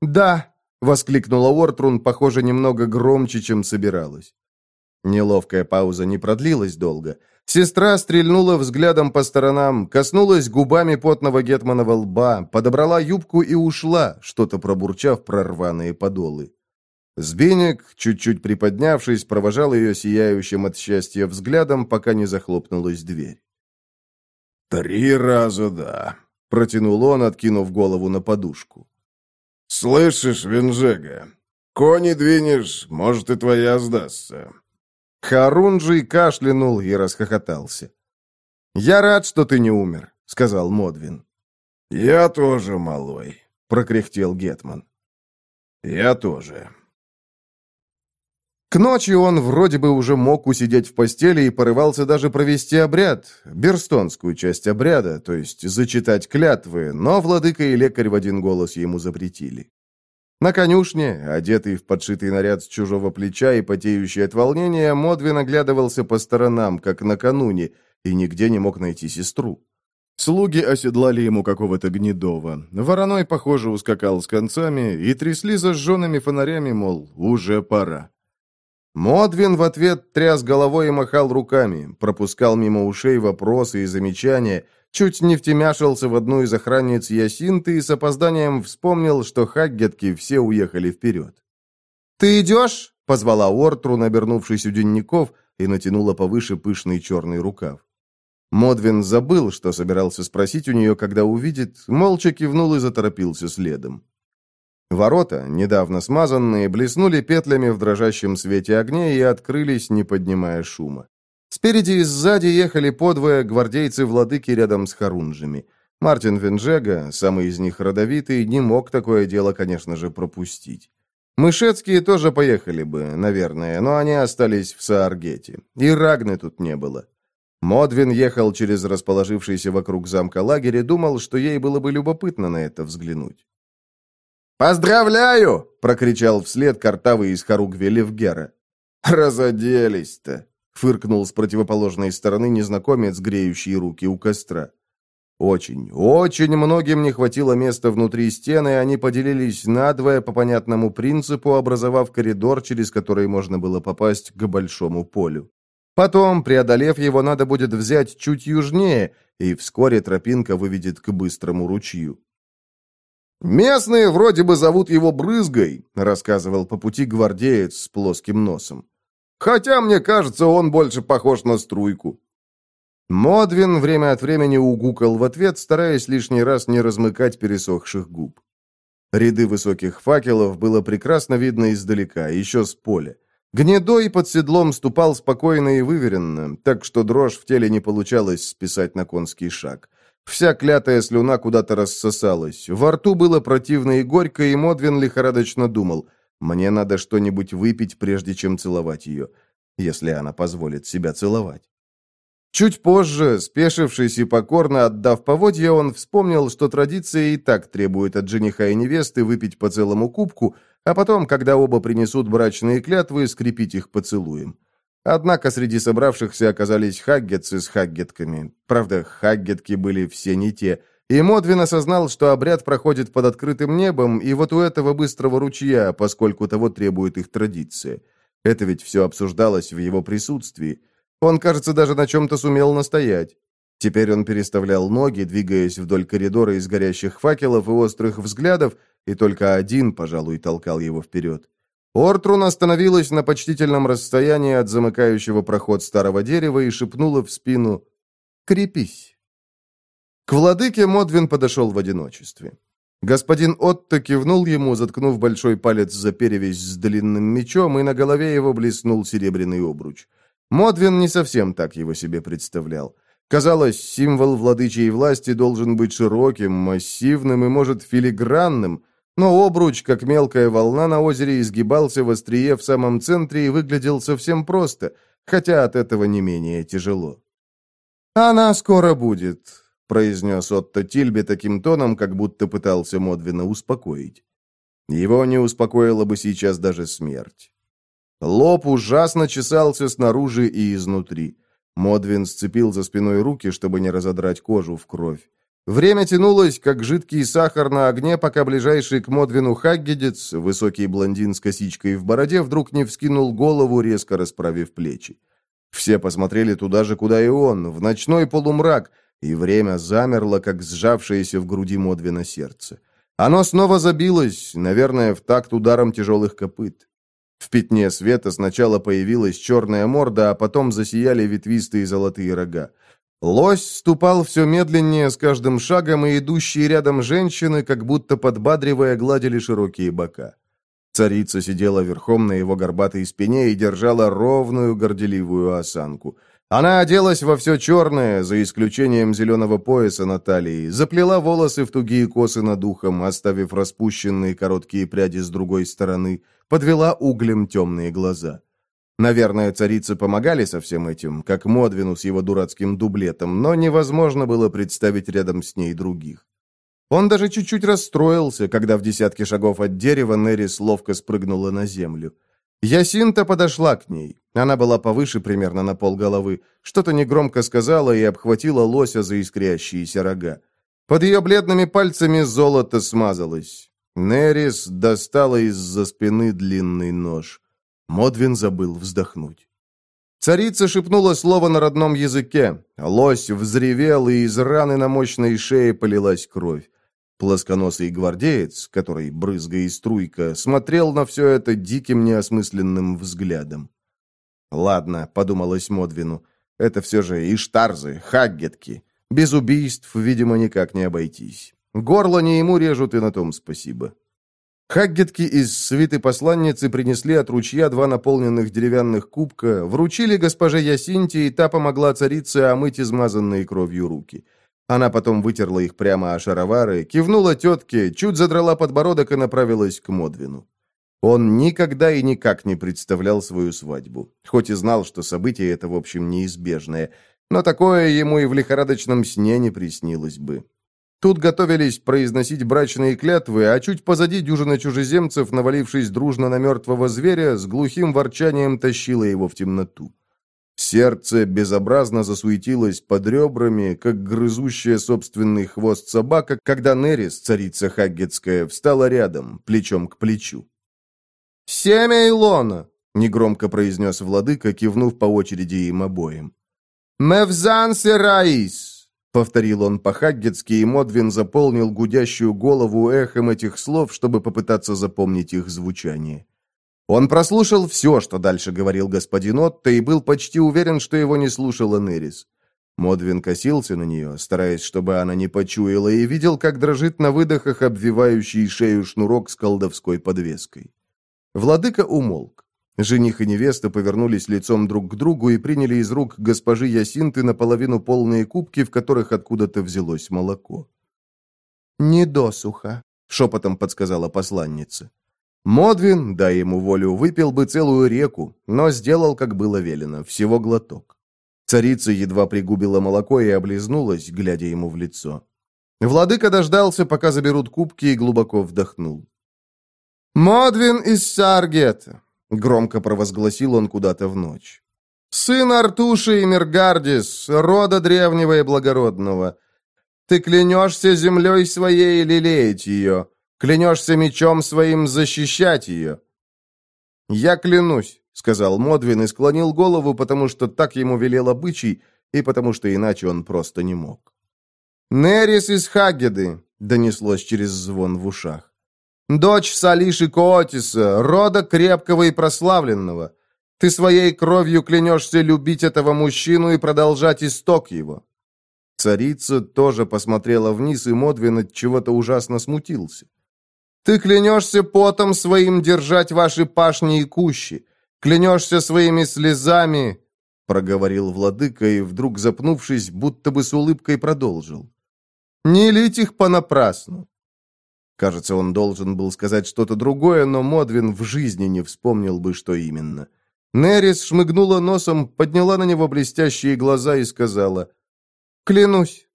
«Да», — воскликнула Уортрун, похоже, немного громче, чем собиралась. Неловкая пауза не продлилась долго. Сестра стрельнула взглядом по сторонам, коснулась губами потного гетманова лба, подобрала юбку и ушла, что-то пробурчав прорваные подолы. Сбинек, чуть-чуть приподнявшись, провожал ее сияющим от счастья взглядом, пока не захлопнулась дверь. «Три раза да», — протянул он, откинув голову на подушку. «Слышишь, Венжега, кони двинешь, может, и твоя сдастся». Харунжий кашлянул и расхохотался. «Я рад, что ты не умер», — сказал Модвин. «Я тоже, малой», — прокряхтел Гетман. «Я тоже». К ночи он вроде бы уже мог усидеть в постели и порывался даже провести обряд, берстонскую часть обряда, то есть зачитать клятвы, но владыка и лекарь в один голос ему запретили. На конюшне, одетый в подшитый наряд с чужого плеча и потеющий от волнения, Модвин оглядывался по сторонам, как накануне, и нигде не мог найти сестру. Слуги оседлали ему какого-то гнедова. Вороной, похоже, ускакал с концами и трясли зажженными фонарями, мол, уже пора. Модвин в ответ тряс головой и махал руками, пропускал мимо ушей вопросы и замечания, чуть не втемяшился в одну из охранниц Ясинты и с опозданием вспомнил, что хаггетки все уехали вперед. «Ты идешь?» — позвала Ортру, обернувшись у денников, и натянула повыше пышный черный рукав. Модвин забыл, что собирался спросить у нее, когда увидит, молча кивнул и заторопился следом. Ворота, недавно смазанные, блеснули петлями в дрожащем свете огней и открылись, не поднимая шума. Спереди и сзади ехали подвое гвардейцы владыки рядом с Харунжами. Мартин Венжега, самый из них родовитый, не мог такое дело, конечно же, пропустить. Мышецкие тоже поехали бы, наверное, но они остались в Сааргете. И Рагны тут не было. Модвин ехал через расположившийся вокруг замка лагерь и думал, что ей было бы любопытно на это взглянуть. «Поздравляю!» — прокричал вслед картавый из Харугве Левгера. «Разоделись-то!» — фыркнул с противоположной стороны незнакомец, греющий руки у костра. Очень, очень многим не хватило места внутри стены, и они поделились надвое по понятному принципу, образовав коридор, через который можно было попасть к большому полю. Потом, преодолев его, надо будет взять чуть южнее, и вскоре тропинка выведет к быстрому ручью. «Местные вроде бы зовут его Брызгой», — рассказывал по пути гвардеец с плоским носом. «Хотя, мне кажется, он больше похож на струйку». Модвин время от времени угукал в ответ, стараясь лишний раз не размыкать пересохших губ. Ряды высоких факелов было прекрасно видно издалека, еще с поля. Гнедой под седлом ступал спокойно и выверенно, так что дрожь в теле не получалось списать на конский шаг. Вся клятая слюна куда-то рассосалась. Во рту было противно и горько, и Модвин лихорадочно думал, «Мне надо что-нибудь выпить, прежде чем целовать ее, если она позволит себя целовать». Чуть позже, спешившись и покорно отдав поводья, он вспомнил, что традиция и так требует от жениха и невесты выпить по целому кубку, а потом, когда оба принесут брачные клятвы, скрепить их поцелуем. Однако среди собравшихся оказались хаггетцы с хаггетками. Правда, хаггетки были все не те. И Модвин осознал, что обряд проходит под открытым небом, и вот у этого быстрого ручья, поскольку того требует их традиция. Это ведь все обсуждалось в его присутствии. Он, кажется, даже на чем-то сумел настоять. Теперь он переставлял ноги, двигаясь вдоль коридора из горящих факелов и острых взглядов, и только один, пожалуй, толкал его вперед. Ортрун остановилась на почтительном расстоянии от замыкающего проход старого дерева и шепнула в спину «Крепись». К владыке Модвин подошел в одиночестве. Господин Отто кивнул ему, заткнув большой палец за перевязь с длинным мечом, и на голове его блеснул серебряный обруч. Модвин не совсем так его себе представлял. Казалось, символ владычьей власти должен быть широким, массивным и, может, филигранным, Но обруч, как мелкая волна на озере, изгибался в острие в самом центре и выглядел совсем просто, хотя от этого не менее тяжело. «Она скоро будет», — произнес Отто Тильбе таким тоном, как будто пытался Модвина успокоить. Его не успокоила бы сейчас даже смерть. Лоб ужасно чесался снаружи и изнутри. Модвин сцепил за спиной руки, чтобы не разодрать кожу в кровь. Время тянулось, как жидкий сахар на огне, пока ближайший к Модвину Хаггедец, высокий блондин с косичкой в бороде, вдруг не вскинул голову, резко расправив плечи. Все посмотрели туда же, куда и он, в ночной полумрак, и время замерло, как сжавшееся в груди Модвина сердце. Оно снова забилось, наверное, в такт ударом тяжелых копыт. В пятне света сначала появилась черная морда, а потом засияли ветвистые золотые рога. Лось ступал все медленнее с каждым шагом, и идущие рядом женщины, как будто подбадривая, гладили широкие бока. Царица сидела верхом на его горбатой спине и держала ровную, горделивую осанку. Она оделась во все черное, за исключением зеленого пояса на талии, заплела волосы в тугие косы над ухом, оставив распущенные короткие пряди с другой стороны, подвела углем темные глаза. Наверное, царицы помогали со всем этим, как Модвину с его дурацким дублетом, но невозможно было представить рядом с ней других. Он даже чуть-чуть расстроился, когда в десятке шагов от дерева Нерис ловко спрыгнула на землю. Ясинта подошла к ней. Она была повыше примерно на полголовы, что-то негромко сказала и обхватила лося за искрящиеся рога. Под ее бледными пальцами золото смазалось. Нерис достала из-за спины длинный нож. Модвин забыл вздохнуть. Царица шепнула слово на родном языке. Лось взревел, и из раны на мощной шее полилась кровь. Плосконосый гвардеец, который, брызга и струйка, смотрел на все это диким неосмысленным взглядом. «Ладно», — подумалось Модвину, — «это все же иштарзы, хаггетки. Без убийств, видимо, никак не обойтись. Горло не ему режут, и на том спасибо». Хаггетки из свиты посланницы принесли от ручья два наполненных деревянных кубка, вручили госпоже Ясинте, и та помогла царице омыть измазанные кровью руки. Она потом вытерла их прямо о шаровары, кивнула тетке, чуть задрала подбородок и направилась к Модвину. Он никогда и никак не представлял свою свадьбу, хоть и знал, что событие это, в общем, неизбежное, но такое ему и в лихорадочном сне не приснилось бы. Тут готовились произносить брачные клятвы, а чуть позади дюжина чужеземцев, навалившись дружно на мертвого зверя, с глухим ворчанием тащила его в темноту. Сердце безобразно засуетилось под ребрами, как грызущая собственный хвост собака, когда Нерис, царица Хаггетская, встала рядом, плечом к плечу. «Семя Илона!» — негромко произнес владыка, кивнув по очереди им обоим. «Мевзан Сераис!» Повторил он по-хаггетски, и Модвин заполнил гудящую голову эхом этих слов, чтобы попытаться запомнить их звучание. Он прослушал все, что дальше говорил господин Отто, и был почти уверен, что его не слушала Нерис. Модвин косился на нее, стараясь, чтобы она не почуяла, и видел, как дрожит на выдохах обвивающий шею шнурок с колдовской подвеской. Владыка умолк. Жених и невеста повернулись лицом друг к другу и приняли из рук госпожи Ясинты наполовину полные кубки, в которых откуда-то взялось молоко. «Не досуха», — шепотом подсказала посланница. Модвин, дай ему волю, выпил бы целую реку, но сделал, как было велено, всего глоток. Царица едва пригубила молоко и облизнулась, глядя ему в лицо. Владыка дождался, пока заберут кубки, и глубоко вдохнул. «Модвин из Саргета, Громко провозгласил он куда-то в ночь. «Сын Артуши и Мергардис, рода древнего и благородного. Ты клянешься землей своей лелеять ее, клянешься мечом своим защищать ее». «Я клянусь», — сказал Модвин и склонил голову, потому что так ему велел обычай, и потому что иначе он просто не мог. «Нерис из Хагеды», — донеслось через звон в ушах. Дочь Салиши Коотиса, рода крепкого и прославленного. Ты своей кровью клянешься любить этого мужчину и продолжать исток его». Царица тоже посмотрела вниз, и Модвин от чего-то ужасно смутился. «Ты клянешься потом своим держать ваши пашни и кущи, клянешься своими слезами», — проговорил владыка, и вдруг, запнувшись, будто бы с улыбкой продолжил. «Не лить их понапрасну. Кажется, он должен был сказать что-то другое, но Модвин в жизни не вспомнил бы, что именно. Нерис шмыгнула носом, подняла на него блестящие глаза и сказала «Клянусь».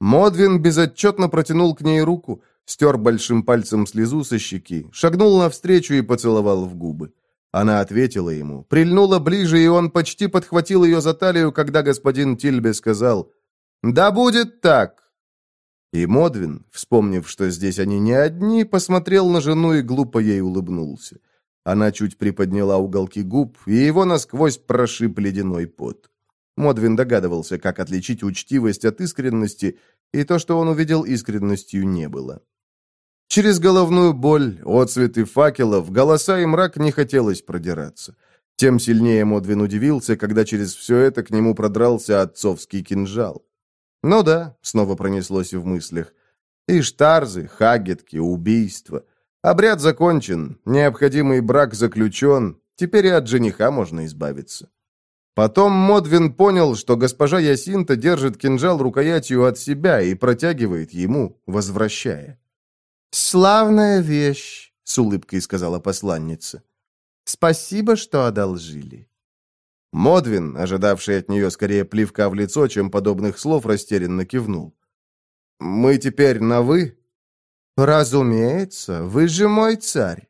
Модвин безотчетно протянул к ней руку, стер большим пальцем слезу со щеки, шагнул навстречу и поцеловал в губы. Она ответила ему, прильнула ближе, и он почти подхватил ее за талию, когда господин Тильбе сказал «Да будет так!» И Модвин, вспомнив, что здесь они не одни, посмотрел на жену и глупо ей улыбнулся. Она чуть приподняла уголки губ, и его насквозь прошиб ледяной пот. Модвин догадывался, как отличить учтивость от искренности, и то, что он увидел, искренностью не было. Через головную боль, отцветы факелов, голоса и мрак не хотелось продираться. Тем сильнее Модвин удивился, когда через все это к нему продрался отцовский кинжал. «Ну да», — снова пронеслось в мыслях, — «иштарзы, хагетки, убийства». Обряд закончен, необходимый брак заключен, теперь и от жениха можно избавиться. Потом Модвин понял, что госпожа Ясинта держит кинжал рукоятью от себя и протягивает ему, возвращая. «Славная вещь», — с улыбкой сказала посланница. «Спасибо, что одолжили». Модвин, ожидавший от нее скорее плевка в лицо, чем подобных слов, растерянно кивнул. «Мы теперь на «вы»?» «Разумеется, вы же мой царь».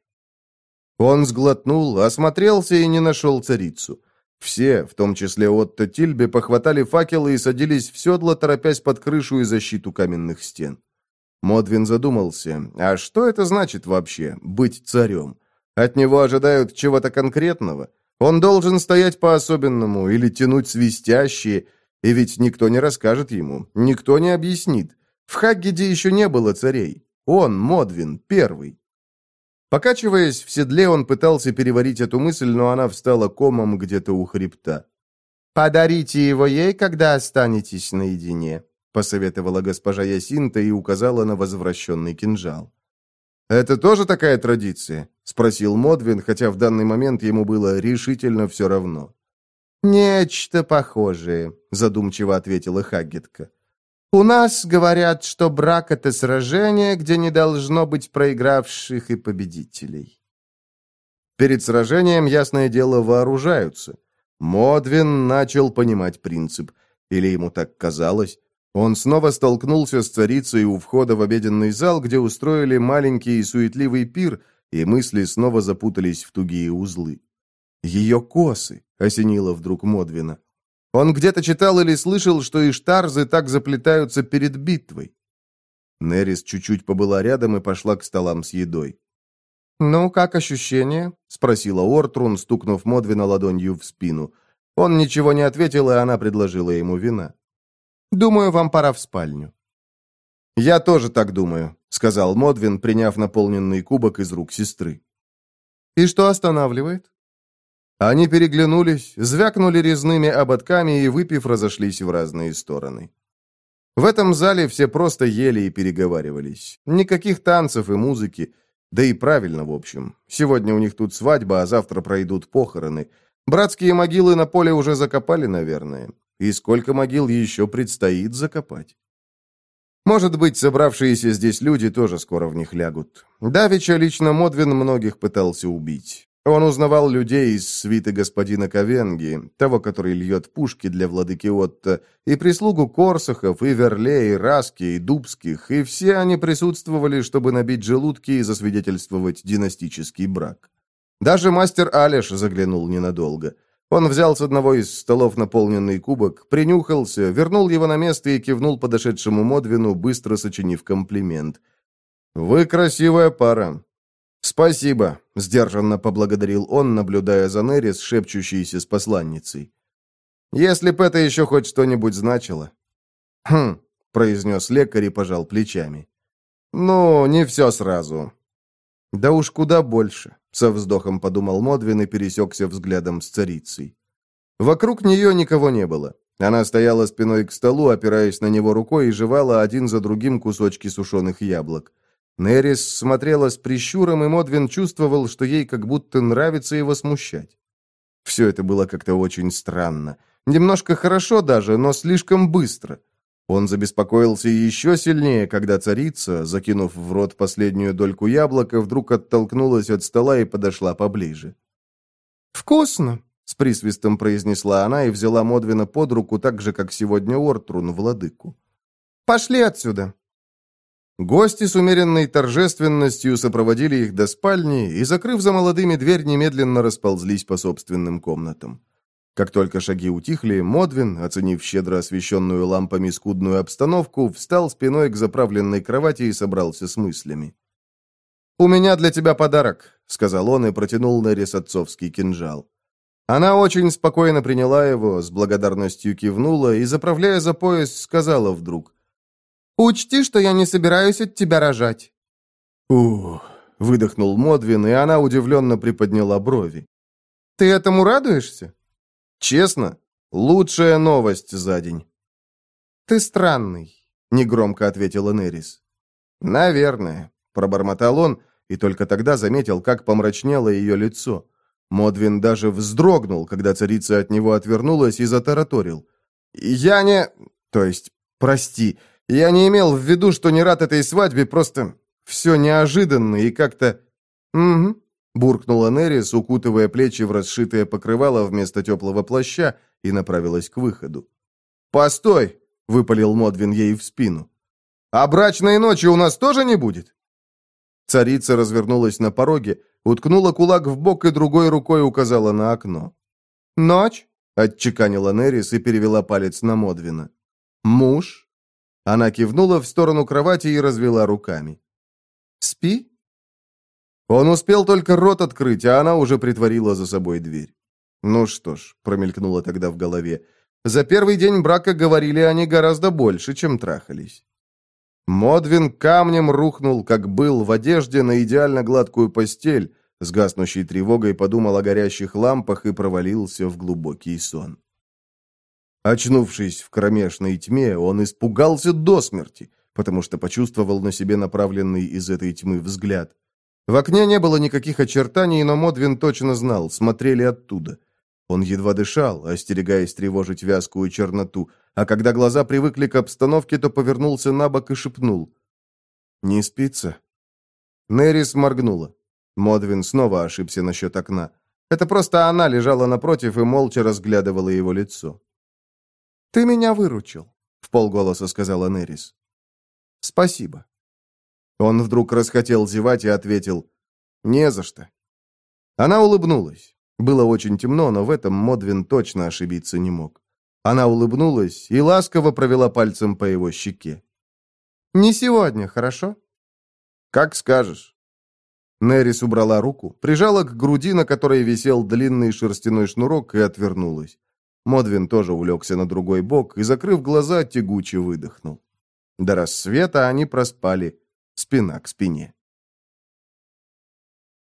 Он сглотнул, осмотрелся и не нашел царицу. Все, в том числе Отто Тильбе, похватали факелы и садились в седло, торопясь под крышу и защиту каменных стен. Модвин задумался, а что это значит вообще, быть царем? От него ожидают чего-то конкретного? Он должен стоять по-особенному или тянуть свистящие, и ведь никто не расскажет ему, никто не объяснит. В Хаггиде еще не было царей. Он, Модвин, первый. Покачиваясь в седле, он пытался переварить эту мысль, но она встала комом где-то у хребта. «Подарите его ей, когда останетесь наедине», — посоветовала госпожа Ясинта и указала на возвращенный кинжал. «Это тоже такая традиция?» — спросил Модвин, хотя в данный момент ему было решительно все равно. «Нечто похожее», — задумчиво ответила Хаггетка. У нас говорят, что брак — это сражение, где не должно быть проигравших и победителей. Перед сражением, ясное дело, вооружаются. Модвин начал понимать принцип. Или ему так казалось. Он снова столкнулся с царицей у входа в обеденный зал, где устроили маленький и суетливый пир, и мысли снова запутались в тугие узлы. «Ее косы!» — осенило вдруг Модвина. Он где-то читал или слышал, что иштарзы так заплетаются перед битвой. Нерис чуть-чуть побыла рядом и пошла к столам с едой. «Ну, как ощущение?» — спросила Ортрун, стукнув Модвина ладонью в спину. Он ничего не ответил, и она предложила ему вина. «Думаю, вам пора в спальню». «Я тоже так думаю», — сказал Модвин, приняв наполненный кубок из рук сестры. «И что останавливает?» Они переглянулись, звякнули резными ободками и, выпив, разошлись в разные стороны. В этом зале все просто ели и переговаривались. Никаких танцев и музыки. Да и правильно, в общем. Сегодня у них тут свадьба, а завтра пройдут похороны. Братские могилы на поле уже закопали, наверное. И сколько могил еще предстоит закопать? Может быть, собравшиеся здесь люди тоже скоро в них лягут. Давича лично Модвин многих пытался убить. Он узнавал людей из свиты господина Ковенги, того, который льет пушки для владыки Отто, и прислугу Корсахов, и Верле, и Раски, и Дубских, и все они присутствовали, чтобы набить желудки и засвидетельствовать династический брак. Даже мастер Алеш заглянул ненадолго. Он взял с одного из столов наполненный кубок, принюхался, вернул его на место и кивнул подошедшему Модвину, быстро сочинив комплимент. «Вы красивая пара. «Спасибо», — сдержанно поблагодарил он, наблюдая за Нерис, шепчущейся с посланницей. «Если б это еще хоть что-нибудь значило». «Хм», — произнес лекарь и пожал плечами. «Ну, не все сразу». «Да уж куда больше», — со вздохом подумал Модвин и пересекся взглядом с царицей. Вокруг нее никого не было. Она стояла спиной к столу, опираясь на него рукой и жевала один за другим кусочки сушеных яблок. Нерис смотрела с прищуром, и Модвин чувствовал, что ей как будто нравится его смущать. Все это было как-то очень странно. Немножко хорошо даже, но слишком быстро. Он забеспокоился еще сильнее, когда царица, закинув в рот последнюю дольку яблока, вдруг оттолкнулась от стола и подошла поближе. «Вкусно!» — с присвистом произнесла она и взяла Модвина под руку так же, как сегодня Ортрун, владыку. «Пошли отсюда!» Гости с умеренной торжественностью сопроводили их до спальни и, закрыв за молодыми дверь, немедленно расползлись по собственным комнатам. Как только шаги утихли, Модвин, оценив щедро освещенную лампами скудную обстановку, встал спиной к заправленной кровати и собрался с мыслями. «У меня для тебя подарок», — сказал он и протянул Нерис отцовский кинжал. Она очень спокойно приняла его, с благодарностью кивнула и, заправляя за пояс, сказала вдруг. «Учти, что я не собираюсь от тебя рожать». «Ух», — выдохнул Модвин, и она удивленно приподняла брови. «Ты этому радуешься?» Честно, лучшая новость за день. Ты странный, негромко ответила Нерис. Наверное, пробормотал он, и только тогда заметил, как помрачнело ее лицо. Модвин даже вздрогнул, когда царица от него отвернулась и затараторил. «Я не... То есть, прости, я не имел в виду, что не рад этой свадьбе, просто все неожиданно и как-то...» «Угу, Буркнула Нерис, укутывая плечи в расшитое покрывало вместо теплого плаща, и направилась к выходу. «Постой!» — выпалил Модвин ей в спину. «А брачной ночи у нас тоже не будет?» Царица развернулась на пороге, уткнула кулак в бок и другой рукой указала на окно. «Ночь?» — отчеканила Нерис и перевела палец на Модвина. «Муж?» Она кивнула в сторону кровати и развела руками. «Спи?» Он успел только рот открыть, а она уже притворила за собой дверь. «Ну что ж», — промелькнуло тогда в голове, «за первый день брака говорили они гораздо больше, чем трахались». Модвин камнем рухнул, как был, в одежде на идеально гладкую постель, с гаснущей тревогой подумал о горящих лампах и провалился в глубокий сон. Очнувшись в кромешной тьме, он испугался до смерти, потому что почувствовал на себе направленный из этой тьмы взгляд. В окне не было никаких очертаний, но Модвин точно знал, смотрели оттуда. Он едва дышал, остерегаясь тревожить вязкую черноту, а когда глаза привыкли к обстановке, то повернулся на бок и шепнул. «Не спится?» Нерис моргнула. Модвин снова ошибся насчет окна. Это просто она лежала напротив и молча разглядывала его лицо. «Ты меня выручил», — в полголоса сказала Нерис. «Спасибо». Он вдруг расхотел зевать и ответил «Не за что». Она улыбнулась. Было очень темно, но в этом Модвин точно ошибиться не мог. Она улыбнулась и ласково провела пальцем по его щеке. «Не сегодня, хорошо?» «Как скажешь». Нерис убрала руку, прижала к груди, на которой висел длинный шерстяной шнурок, и отвернулась. Модвин тоже улегся на другой бок и, закрыв глаза, тягуче выдохнул. До рассвета они проспали спина к спине.